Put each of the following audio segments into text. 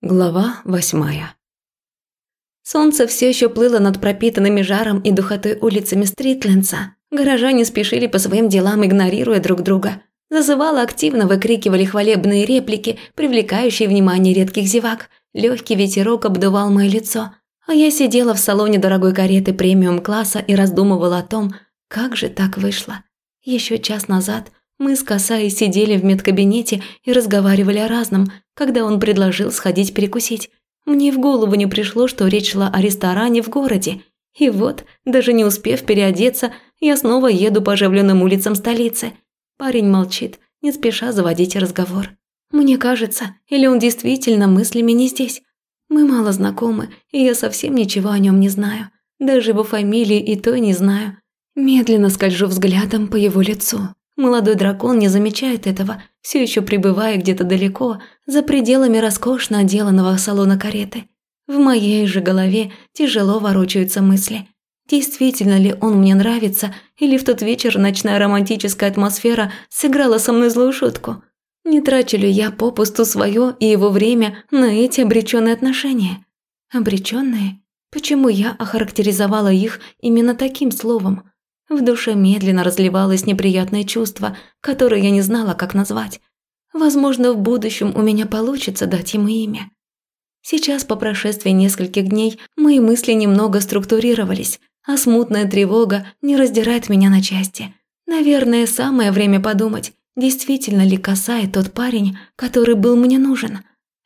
Глава восьмая. Солнце все еще плыло над пропитанными жаром и духотой улицами Стритлендса. Горожане спешили по своим делам, игнорируя друг друга. Зазывало активно выкрикивали хвалебные реплики, привлекающие внимание редких зевак. Легкий ветерок обдувал мое лицо. А я сидела в салоне дорогой кареты премиум-класса и раздумывала о том, как же так вышло. Еще час назад мы с Касаей сидели в медкабинете и разговаривали о разном, когда он предложил сходить перекусить. Мне в голову не пришло, что речь шла о ресторане в городе. И вот, даже не успев переодеться, я снова еду по оживленным улицам столицы. Парень молчит, не спеша заводить разговор. Мне кажется, или он действительно мыслями не здесь. Мы мало знакомы, и я совсем ничего о нем не знаю. Даже его фамилии и то не знаю. Медленно скольжу взглядом по его лицу. Молодой дракон не замечает этого, все еще пребывая где-то далеко, за пределами роскошно отделанного салона кареты. В моей же голове тяжело ворочаются мысли. Действительно ли он мне нравится, или в тот вечер ночная романтическая атмосфера сыграла со мной злую шутку? Не трачу ли я попусту свое и его время на эти обреченные отношения? Обреченные? Почему я охарактеризовала их именно таким словом? В душе медленно разливалось неприятное чувство, которое я не знала, как назвать. Возможно, в будущем у меня получится дать ему имя. Сейчас, по прошествии нескольких дней, мои мысли немного структурировались, а смутная тревога не раздирает меня на части. Наверное, самое время подумать, действительно ли касает тот парень, который был мне нужен.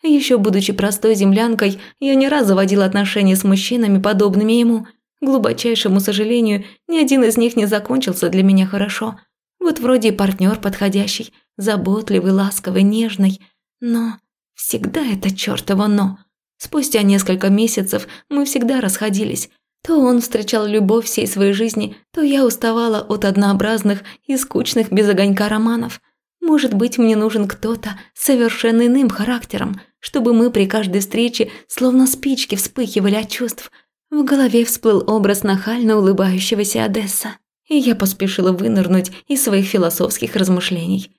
Еще будучи простой землянкой, я не раз заводила отношения с мужчинами, подобными ему – глубочайшему сожалению, ни один из них не закончился для меня хорошо. Вот вроде и партнер подходящий, заботливый, ласковый, нежный. Но всегда это чертово «но». Спустя несколько месяцев мы всегда расходились. То он встречал любовь всей своей жизни, то я уставала от однообразных и скучных без огонька романов. Может быть, мне нужен кто-то с совершенно иным характером, чтобы мы при каждой встрече словно спички вспыхивали от чувств – в голове всплыл образ нахально улыбающегося Одесса, и я поспешила вынырнуть из своих философских размышлений.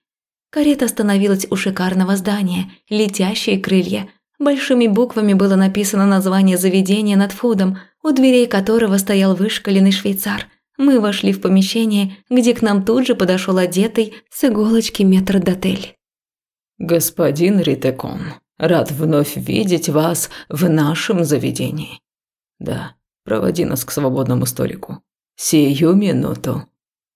Карета остановилась у шикарного здания «Летящие крылья». Большими буквами было написано название заведения над входом, у дверей которого стоял вышкаленный швейцар. Мы вошли в помещение, где к нам тут же подошел одетый с иголочки метрдотель. «Господин Ритекон, рад вновь видеть вас в нашем заведении. «Да, проводи нас к свободному столику. Сию минуту».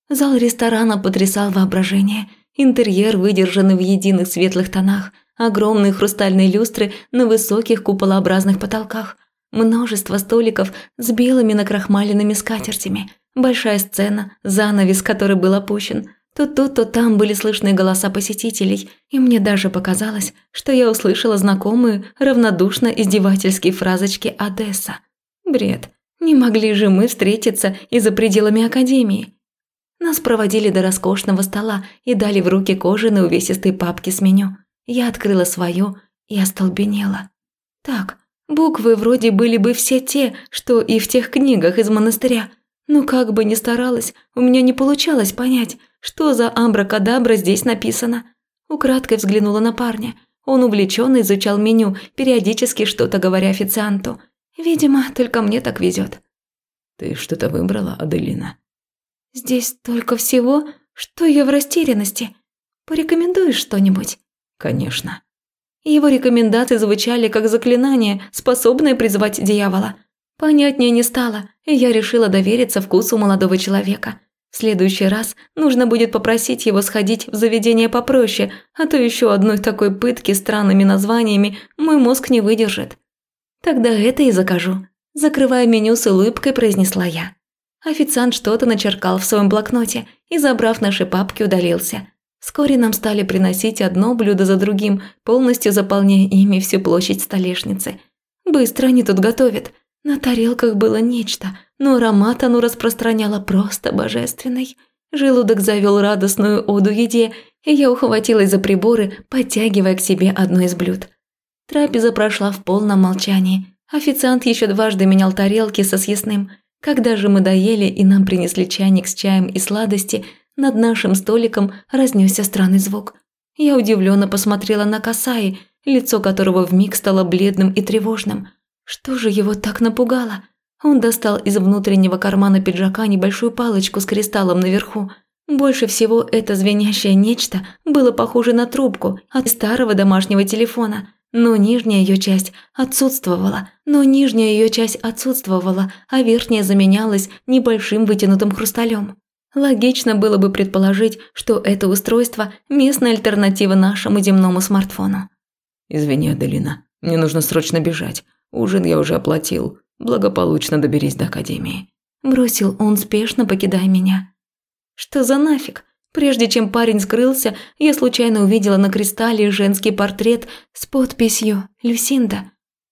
Зал ресторана потрясал воображение. Интерьер выдержанный в единых светлых тонах, огромные хрустальные люстры на высоких куполообразных потолках, множество столиков с белыми накрахмаленными скатертями, большая сцена, занавес, который был опущен. То тут, то там были слышны голоса посетителей, и мне даже показалось, что я услышала знакомые, равнодушно издевательские фразочки Одесса – Бред. Не могли же мы встретиться и за пределами академии. Нас проводили до роскошного стола и дали в руки кожаные увесистые папки с меню. Я открыла свою и остолбенела. Так, буквы вроде были бы все те, что и в тех книгах из монастыря. Но как бы ни старалась, у меня не получалось понять, что за амбракадабра здесь написано. Украдкой взглянула на парня. Он увлеченно изучал меню, периодически что-то говоря официанту – Видимо, только мне так везет. Ты что-то выбрала, Аделина? Здесь только всего, что я в растерянности. Порекомендуешь что-нибудь? Конечно. Его рекомендации звучали как заклинание, способное призвать дьявола. Понятнее не стало, и я решила довериться вкусу молодого человека. В следующий раз нужно будет попросить его сходить в заведение попроще, а то еще одной такой пытки странными названиями мой мозг не выдержит. «Тогда это и закажу», – закрывая меню с улыбкой, произнесла я. Официант что-то начеркал в своем блокноте и, забрав наши папки, удалился. Вскоре нам стали приносить одно блюдо за другим, полностью заполняя ими всю площадь столешницы. Быстро они тут готовят. На тарелках было нечто, но аромат оно распространяло просто божественный. Желудок завел радостную оду еде, и я ухватилась за приборы, подтягивая к себе одно из блюд. Трапеза прошла в полном молчании. Официант еще дважды менял тарелки со съестным. Когда же мы доели и нам принесли чайник с чаем и сладости, над нашим столиком разнесся странный звук. Я удивленно посмотрела на Касаи, лицо которого вмиг стало бледным и тревожным. Что же его так напугало? Он достал из внутреннего кармана пиджака небольшую палочку с кристаллом наверху. Больше всего это звенящее нечто было похоже на трубку от старого домашнего телефона, но нижняя ее часть отсутствовала, но нижняя ее часть отсутствовала, а верхняя заменялась небольшим вытянутым хрусталем. Логично было бы предположить, что это устройство – местная альтернатива нашему земному смартфону. «Извини, Аделина, мне нужно срочно бежать. Ужин я уже оплатил. Благополучно доберись до Академии». Бросил он, спешно покидая меня. «Что за нафиг? Прежде чем парень скрылся, я случайно увидела на кристалле женский портрет с подписью «Люсинда».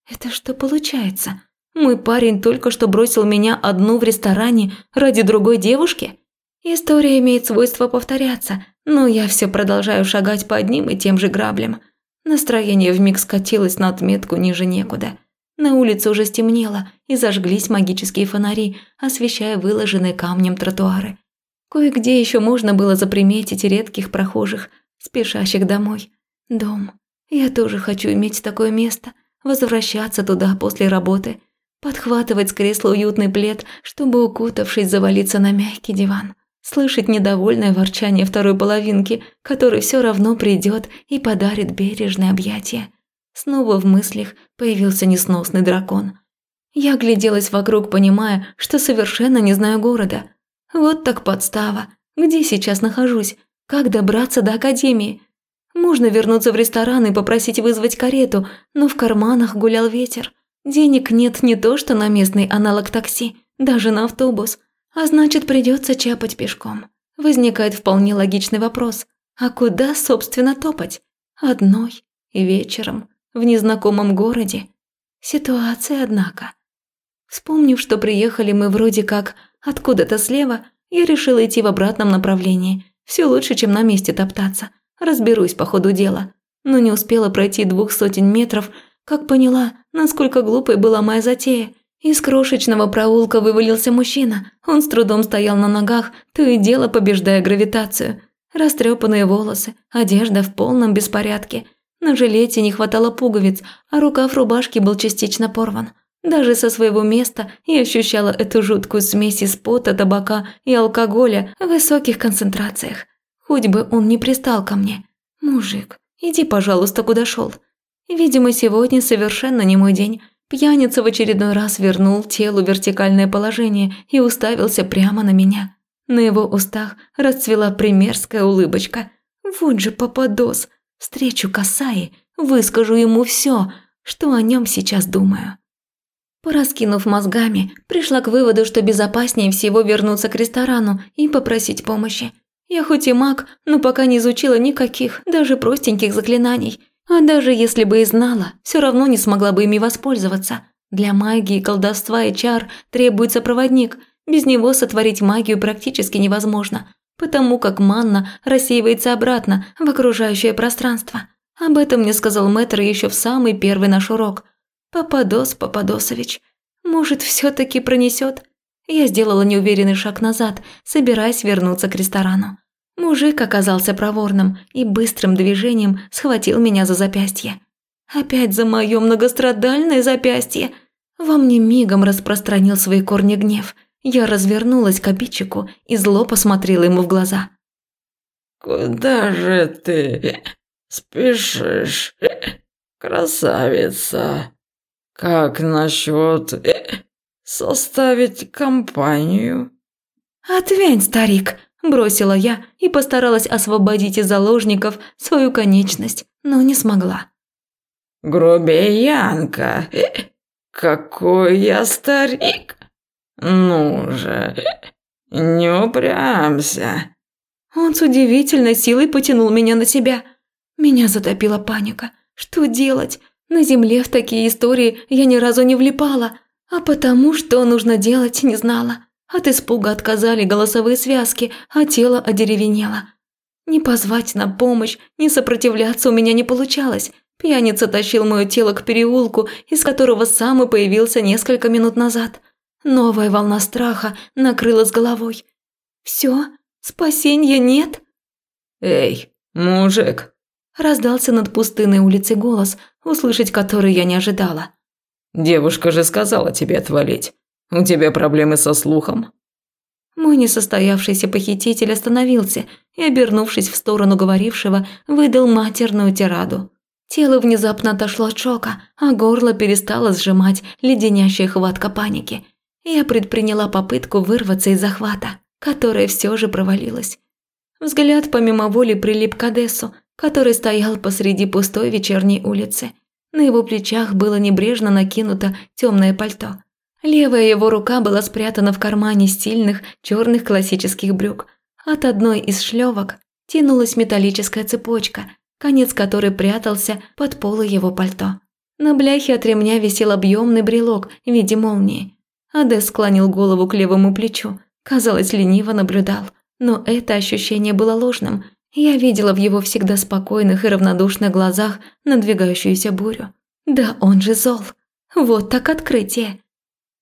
Это что получается? Мой парень только что бросил меня одну в ресторане ради другой девушки?» История имеет свойство повторяться, но я все продолжаю шагать по одним и тем же граблям. Настроение вмиг скатилось на отметку ниже некуда. На улице уже стемнело, и зажглись магические фонари, освещая выложенные камнем тротуары. Кое-где еще можно было заприметить редких прохожих, спешащих домой. Дом. Я тоже хочу иметь такое место, возвращаться туда после работы, подхватывать с кресла уютный плед, чтобы, укутавшись, завалиться на мягкий диван слышать недовольное ворчание второй половинки, который все равно придет и подарит бережное объятие. Снова в мыслях появился несносный дракон. Я гляделась вокруг, понимая, что совершенно не знаю города. Вот так подстава. Где сейчас нахожусь? Как добраться до академии? Можно вернуться в ресторан и попросить вызвать карету, но в карманах гулял ветер. Денег нет не то что на местный аналог такси, даже на автобус. А значит, придется чапать пешком. Возникает вполне логичный вопрос. А куда, собственно, топать? Одной, вечером, в незнакомом городе. Ситуация, однако. Вспомнив, что приехали мы вроде как откуда-то слева, я решила идти в обратном направлении. Все лучше, чем на месте топтаться. Разберусь по ходу дела. Но не успела пройти двух сотен метров, как поняла, насколько глупой была моя затея – из крошечного проулка вывалился мужчина. Он с трудом стоял на ногах, то и дело побеждая гравитацию. Растрепанные волосы, одежда в полном беспорядке. На жилете не хватало пуговиц, а рукав рубашки был частично порван. Даже со своего места я ощущала эту жуткую смесь из пота, табака и алкоголя в высоких концентрациях. Хоть бы он не пристал ко мне. Мужик, иди, пожалуйста, куда шел. Видимо, сегодня совершенно не мой день. Пьяница в очередной раз вернул телу вертикальное положение и уставился прямо на меня. На его устах расцвела примерская улыбочка. Вот же попадос. Встречу Касаи, выскажу ему все, что о нем сейчас думаю. Пораскинув мозгами, пришла к выводу, что безопаснее всего вернуться к ресторану и попросить помощи. Я хоть и маг, но пока не изучила никаких, даже простеньких заклинаний – а даже если бы и знала, все равно не смогла бы ими воспользоваться. Для магии, колдовства и чар требуется проводник. Без него сотворить магию практически невозможно, потому как манна рассеивается обратно в окружающее пространство. Об этом мне сказал мэтр еще в самый первый наш урок. «Пападос Пападосович, может, все-таки пронесет?» Я сделала неуверенный шаг назад, собираясь вернуться к ресторану. Мужик оказался проворным и быстрым движением схватил меня за запястье. Опять за мое многострадальное запястье. Во мне мигом распространил свои корни гнев. Я развернулась к обидчику и зло посмотрела ему в глаза. «Куда же ты спешишь, красавица? Как насчет составить компанию?» «Отвянь, старик!» Бросила я и постаралась освободить из заложников свою конечность, но не смогла. «Грубиянка! Какой я старик! Ну же, не упрямся!» Он с удивительной силой потянул меня на себя. Меня затопила паника. Что делать? На земле в такие истории я ни разу не влипала, а потому что нужно делать не знала. От испуга отказали голосовые связки, а тело одеревенело. Не позвать на помощь, не сопротивляться у меня не получалось. Пьяница тащил мое тело к переулку, из которого сам и появился несколько минут назад. Новая волна страха накрыла с головой. «Все? Спасения нет?» «Эй, мужик, Раздался над пустынной улицей голос, услышать который я не ожидала. «Девушка же сказала тебе отвалить. У тебя проблемы со слухом?» Мой несостоявшийся похититель остановился и, обернувшись в сторону говорившего, выдал матерную тираду. Тело внезапно отошло от шока, а горло перестало сжимать леденящая хватка паники. Я предприняла попытку вырваться из захвата, которая все же провалилась. Взгляд помимо воли прилип к Одессу, который стоял посреди пустой вечерней улицы. На его плечах было небрежно накинуто темное пальто. Левая его рука была спрятана в кармане стильных черных классических брюк. От одной из шлевок тянулась металлическая цепочка, конец которой прятался под полы его пальто. На бляхе от ремня висел объемный брелок в виде молнии. Адес склонил голову к левому плечу, казалось, лениво наблюдал. Но это ощущение было ложным. Я видела в его всегда спокойных и равнодушных глазах надвигающуюся бурю. Да он же зол. Вот так открытие.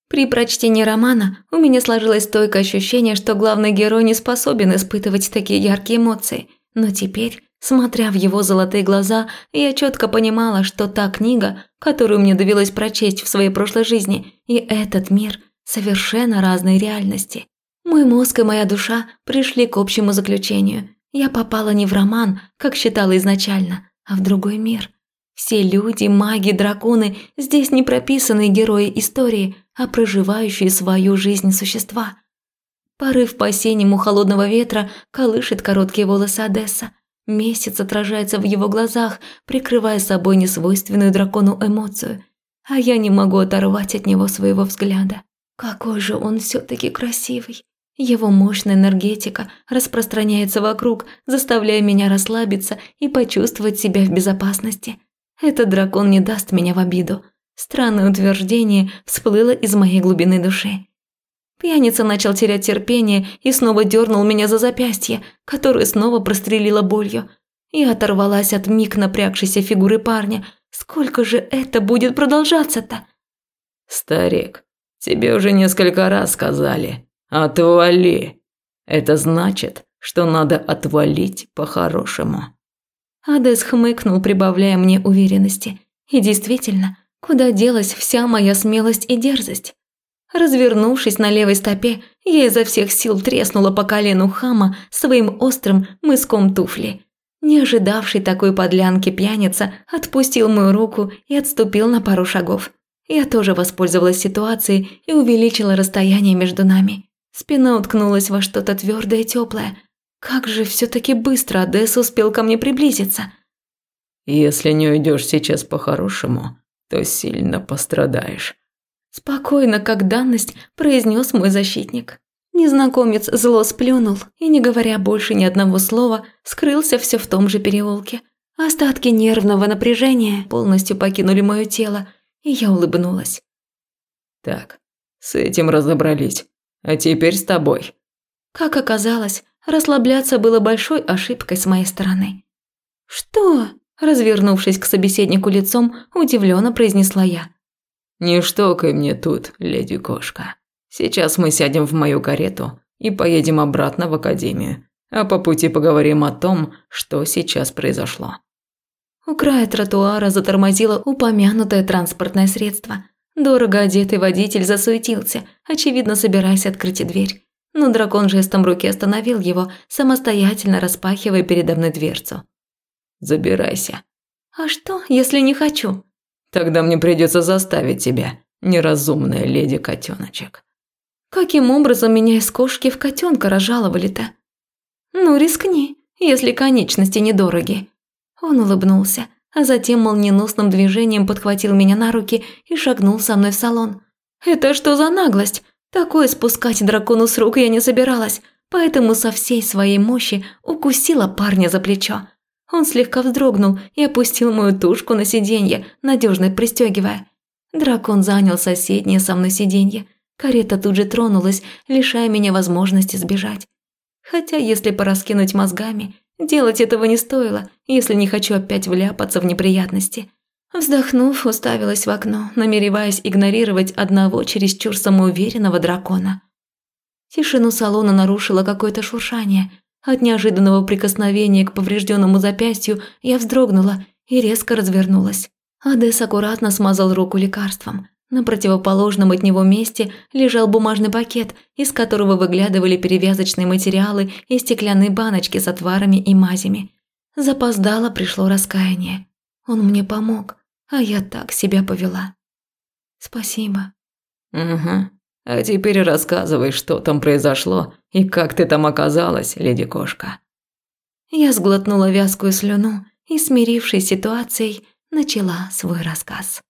При прочтении романа у меня сложилось стойкое ощущение, что главный герой не способен испытывать такие яркие эмоции. Но теперь, смотря в его золотые глаза, я четко понимала, что та книга, которую мне довелось прочесть в своей прошлой жизни, и этот мир – совершенно разные реальности. Мой мозг и моя душа пришли к общему заключению. Я попала не в роман, как считала изначально, а в другой мир. Все люди, маги, драконы – здесь не прописанные герои истории – а проживающие свою жизнь существа. Порыв по-осеннему холодного ветра колышет короткие волосы Одесса. Месяц отражается в его глазах, прикрывая собой несвойственную дракону эмоцию. А я не могу оторвать от него своего взгляда. Какой же он все-таки красивый. Его мощная энергетика распространяется вокруг, заставляя меня расслабиться и почувствовать себя в безопасности. Этот дракон не даст меня в обиду. Странное утверждение всплыло из моей глубины души. Пьяница начал терять терпение и снова дернул меня за запястье, которое снова прострелило болью. Я оторвалась от миг напрягшейся фигуры парня. Сколько же это будет продолжаться-то? «Старик, тебе уже несколько раз сказали. Отвали. Это значит, что надо отвалить по-хорошему». Адес хмыкнул, прибавляя мне уверенности. И действительно, Куда делась вся моя смелость и дерзость? Развернувшись на левой стопе, я изо всех сил треснула по колену хама своим острым мыском туфли. Не ожидавший такой подлянки пьяница отпустил мою руку и отступил на пару шагов. Я тоже воспользовалась ситуацией и увеличила расстояние между нами. Спина уткнулась во что-то твердое и теплое. Как же все-таки быстро Одесса успел ко мне приблизиться. «Если не уйдешь сейчас по-хорошему, то сильно пострадаешь. Спокойно, как данность, произнес мой защитник. Незнакомец зло сплюнул и, не говоря больше ни одного слова, скрылся все в том же переулке. Остатки нервного напряжения полностью покинули мое тело, и я улыбнулась. «Так, с этим разобрались. А теперь с тобой». Как оказалось, расслабляться было большой ошибкой с моей стороны. «Что?» Развернувшись к собеседнику лицом, удивленно произнесла я. «Не штокай мне тут, леди кошка. Сейчас мы сядем в мою карету и поедем обратно в академию, а по пути поговорим о том, что сейчас произошло». У края тротуара затормозило упомянутое транспортное средство. Дорого одетый водитель засуетился, очевидно собираясь открыть дверь. Но дракон жестом руки остановил его, самостоятельно распахивая передо мной дверцу. Забирайся. А что, если не хочу? Тогда мне придется заставить тебя, неразумная леди котеночек. Каким образом меня из кошки в котенка разжаловали-то? Ну, рискни, если конечности недороги. Он улыбнулся, а затем молниеносным движением подхватил меня на руки и шагнул со мной в салон. Это что за наглость? Такое спускать дракону с рук я не собиралась, поэтому со всей своей мощи укусила парня за плечо. Он слегка вздрогнул и опустил мою тушку на сиденье, надежно пристегивая. Дракон занял соседнее со мной сиденье. Карета тут же тронулась, лишая меня возможности сбежать. Хотя, если пораскинуть мозгами, делать этого не стоило, если не хочу опять вляпаться в неприятности. Вздохнув, уставилась в окно, намереваясь игнорировать одного чересчур самоуверенного дракона. Тишину салона нарушило какое-то шуршание. От неожиданного прикосновения к поврежденному запястью я вздрогнула и резко развернулась. Адес аккуратно смазал руку лекарством. На противоположном от него месте лежал бумажный пакет, из которого выглядывали перевязочные материалы и стеклянные баночки с отварами и мазями. Запоздало пришло раскаяние. Он мне помог, а я так себя повела. Спасибо. Угу. А теперь рассказывай, что там произошло и как ты там оказалась, леди кошка. Я сглотнула вязкую слюну и, смирившись с ситуацией, начала свой рассказ.